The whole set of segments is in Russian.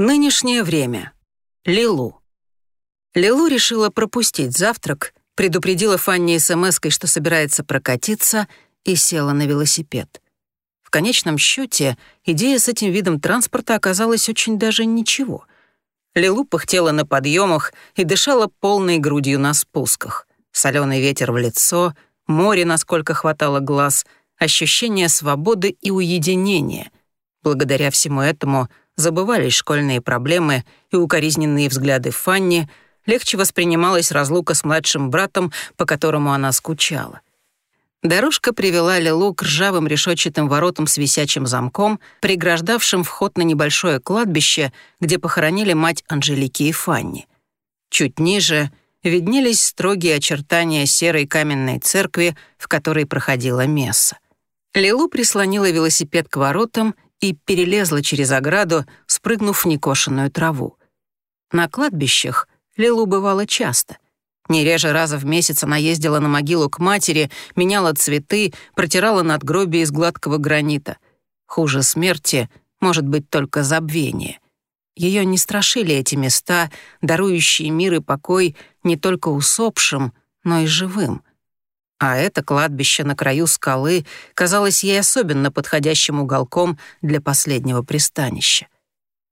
Нынешнее время. Лилу. Лилу решила пропустить завтрак, предупредила Фанни смс что собирается прокатиться, и села на велосипед. В конечном счете идея с этим видом транспорта оказалась очень даже ничего. Лилу пыхтела на подъемах и дышала полной грудью на спусках. Соленый ветер в лицо, море, насколько хватало глаз, ощущение свободы и уединения. Благодаря всему этому забывались школьные проблемы и укоризненные взгляды Фанни, легче воспринималась разлука с младшим братом, по которому она скучала. Дорожка привела Лилу к ржавым решетчатым воротам с висячим замком, преграждавшим вход на небольшое кладбище, где похоронили мать Анжелики и Фанни. Чуть ниже виднелись строгие очертания серой каменной церкви, в которой проходила месса. Лилу прислонила велосипед к воротам и перелезла через ограду, спрыгнув в некошенную траву. На кладбищах Лилу бывало часто. Не реже раза в месяц она ездила на могилу к матери, меняла цветы, протирала надгробие из гладкого гранита. Хуже смерти может быть только забвение. Ее не страшили эти места, дарующие мир и покой не только усопшим, но и живым — а это кладбище на краю скалы казалось ей особенно подходящим уголком для последнего пристанища.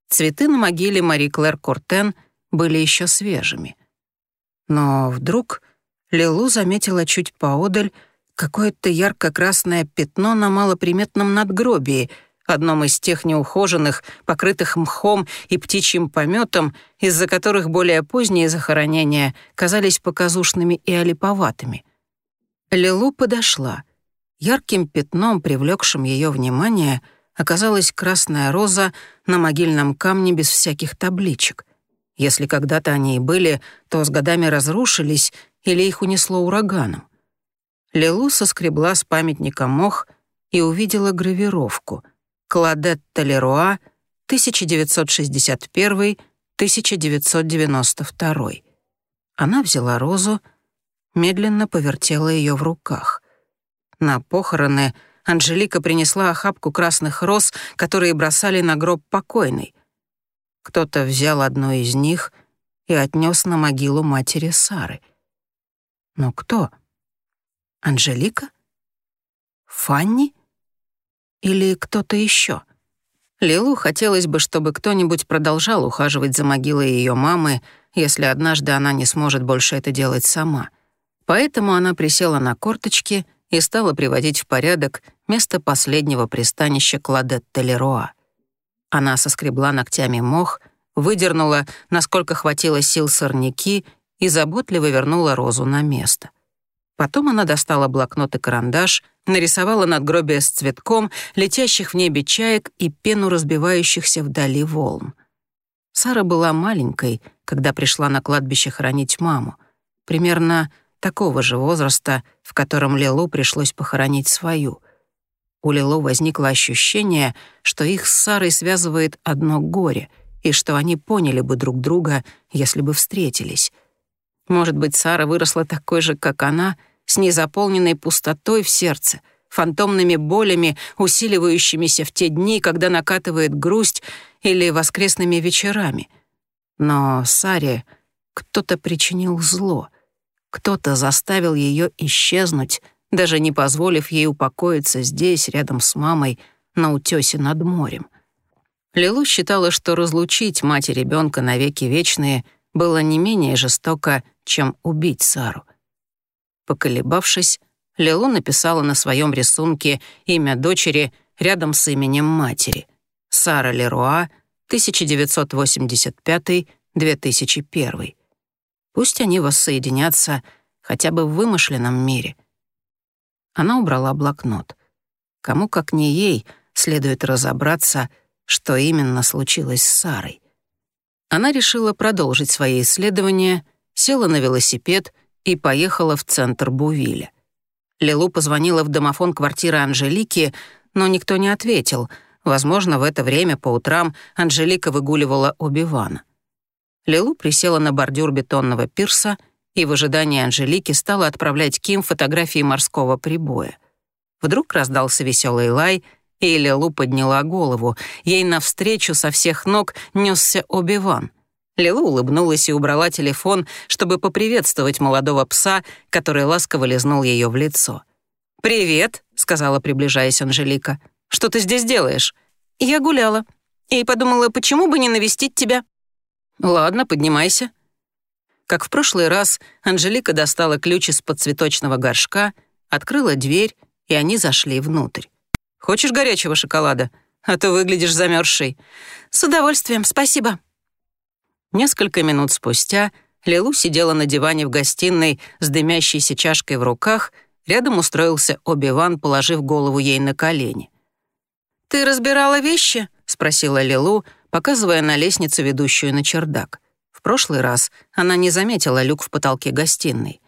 Цветы на могиле Мари Клэр Кортен были еще свежими. Но вдруг Лилу заметила чуть поодаль какое-то ярко-красное пятно на малоприметном надгробии, одном из тех неухоженных, покрытых мхом и птичьим пометом, из-за которых более поздние захоронения казались показушными и олиповатыми. Лилу подошла. Ярким пятном, привлекшим ее внимание, оказалась красная роза на могильном камне без всяких табличек. Если когда-то они и были, то с годами разрушились или их унесло ураганом. Лилу соскребла с памятника мох и увидела гравировку «Кладетта Леруа, 1961-1992». Она взяла розу, медленно повертела ее в руках. На похороны Анжелика принесла охапку красных роз, которые бросали на гроб покойной. Кто-то взял одну из них и отнес на могилу матери Сары. Но кто? Анжелика? Фанни? Или кто-то еще? Лилу хотелось бы, чтобы кто-нибудь продолжал ухаживать за могилой ее мамы, если однажды она не сможет больше это делать сама — Поэтому она присела на корточки и стала приводить в порядок место последнего пристанища Кладетта Леруа. Она соскребла ногтями мох, выдернула, насколько хватило сил сорняки, и заботливо вернула розу на место. Потом она достала блокнот и карандаш, нарисовала надгробие с цветком, летящих в небе чаек и пену разбивающихся вдали волн. Сара была маленькой, когда пришла на кладбище хоронить маму. Примерно такого же возраста, в котором Лилу пришлось похоронить свою. У Лилу возникло ощущение, что их с Сарой связывает одно горе, и что они поняли бы друг друга, если бы встретились. Может быть, Сара выросла такой же, как она, с незаполненной пустотой в сердце, фантомными болями, усиливающимися в те дни, когда накатывает грусть, или воскресными вечерами. Но Саре кто-то причинил зло — кто-то заставил ее исчезнуть, даже не позволив ей упокоиться здесь, рядом с мамой, на утёсе над морем. Лилу считала, что разлучить мать и ребёнка навеки вечные было не менее жестоко, чем убить Сару. Поколебавшись, Лилу написала на своем рисунке имя дочери рядом с именем матери — Сара Леруа, 1985-2001. Пусть они воссоединятся хотя бы в вымышленном мире. Она убрала блокнот. Кому, как не ей, следует разобраться, что именно случилось с Сарой. Она решила продолжить свои исследования, села на велосипед и поехала в центр Бувиля. Лилу позвонила в домофон квартиры Анжелики, но никто не ответил. Возможно, в это время по утрам Анжелика выгуливала Оби-Вана. Лилу присела на бордюр бетонного пирса и в ожидании Анжелики стала отправлять Ким фотографии морского прибоя. Вдруг раздался веселый лай, и Лилу подняла голову. Ей навстречу со всех ног несся Оби-Ван. Лилу улыбнулась и убрала телефон, чтобы поприветствовать молодого пса, который ласково лизнул ее в лицо. «Привет», — сказала, приближаясь Анжелика. «Что ты здесь делаешь?» «Я гуляла. И подумала, почему бы не навестить тебя?» «Ладно, поднимайся». Как в прошлый раз, Анжелика достала ключ из-под цветочного горшка, открыла дверь, и они зашли внутрь. «Хочешь горячего шоколада? А то выглядишь замерзшей». «С удовольствием, спасибо». Несколько минут спустя Лилу сидела на диване в гостиной с дымящейся чашкой в руках, рядом устроился Оби-Ван, положив голову ей на колени. «Ты разбирала вещи?» — спросила Лилу, показывая на лестницу, ведущую на чердак. В прошлый раз она не заметила люк в потолке гостиной.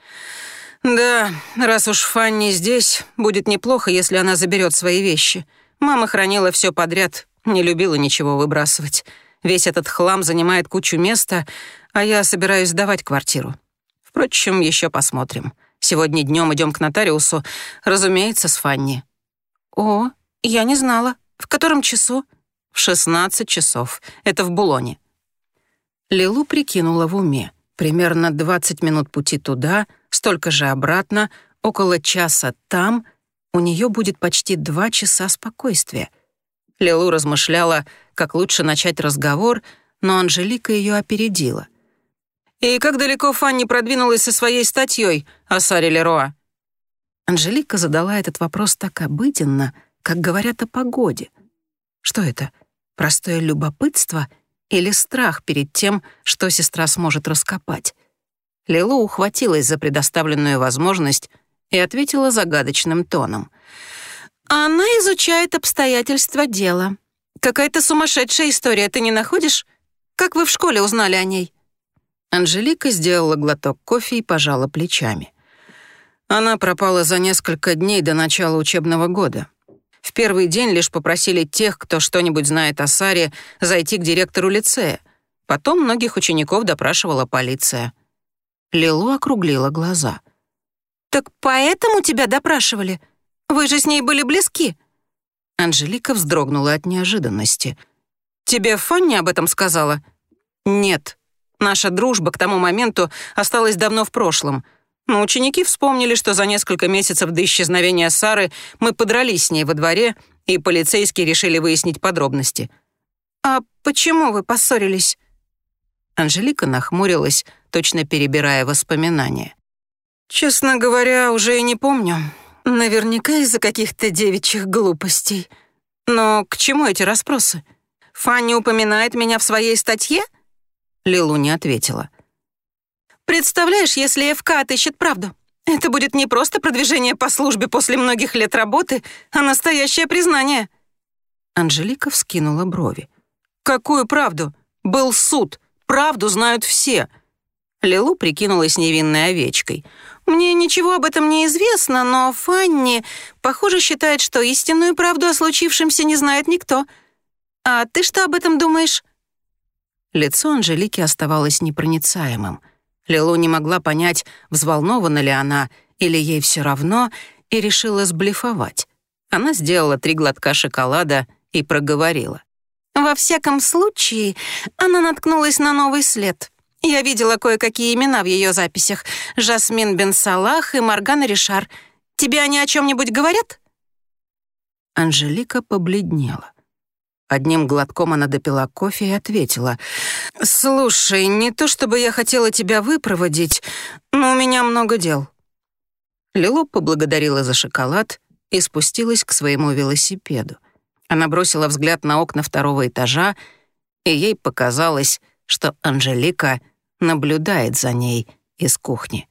«Да, раз уж Фанни здесь, будет неплохо, если она заберет свои вещи. Мама хранила все подряд, не любила ничего выбрасывать. Весь этот хлам занимает кучу места, а я собираюсь сдавать квартиру. Впрочем, еще посмотрим. Сегодня днем идем к нотариусу, разумеется, с Фанни». «О, я не знала. В котором часу?» «В 16 часов. Это в Булоне». Лилу прикинула в уме. Примерно 20 минут пути туда, столько же обратно, около часа там, у нее будет почти два часа спокойствия. Лилу размышляла, как лучше начать разговор, но Анжелика ее опередила. «И как далеко Фанни продвинулась со своей статьей о Саре Леруа?» Анжелика задала этот вопрос так обыденно, как говорят о погоде. Что это? Простое любопытство — или страх перед тем, что сестра сможет раскопать. Лилу ухватилась за предоставленную возможность и ответила загадочным тоном. «Она изучает обстоятельства дела. Какая-то сумасшедшая история, ты не находишь? Как вы в школе узнали о ней?» Анжелика сделала глоток кофе и пожала плечами. Она пропала за несколько дней до начала учебного года. В первый день лишь попросили тех, кто что-нибудь знает о Саре, зайти к директору лицея. Потом многих учеников допрашивала полиция. Лилу округлила глаза. «Так поэтому тебя допрашивали? Вы же с ней были близки?» Анжелика вздрогнула от неожиданности. «Тебе Фанни об этом сказала?» «Нет. Наша дружба к тому моменту осталась давно в прошлом. Но ученики вспомнили, что за несколько месяцев до исчезновения Сары мы подрались с ней во дворе, и полицейские решили выяснить подробности. «А почему вы поссорились?» Анжелика нахмурилась, точно перебирая воспоминания. «Честно говоря, уже и не помню. Наверняка из-за каких-то девичьих глупостей. Но к чему эти расспросы? Фанни упоминает меня в своей статье?» Лилу не ответила. Представляешь, если ФК отыщет правду? Это будет не просто продвижение по службе после многих лет работы, а настоящее признание». Анжелика вскинула брови. «Какую правду? Был суд. Правду знают все». Лилу прикинулась невинной овечкой. «Мне ничего об этом не известно, но Фанни, похоже, считает, что истинную правду о случившемся не знает никто. А ты что об этом думаешь?» Лицо Анжелики оставалось непроницаемым. Лилу не могла понять, взволнована ли она или ей все равно, и решила сблефовать. Она сделала три глотка шоколада и проговорила. «Во всяком случае, она наткнулась на новый след. Я видела кое-какие имена в ее записях. Жасмин Бен Салах и Маргана Ришар. Тебе они о чем нибудь говорят?» Анжелика побледнела. Одним глотком она допила кофе и ответила. «Слушай, не то чтобы я хотела тебя выпроводить, но у меня много дел». Лилу поблагодарила за шоколад и спустилась к своему велосипеду. Она бросила взгляд на окна второго этажа, и ей показалось, что Анжелика наблюдает за ней из кухни.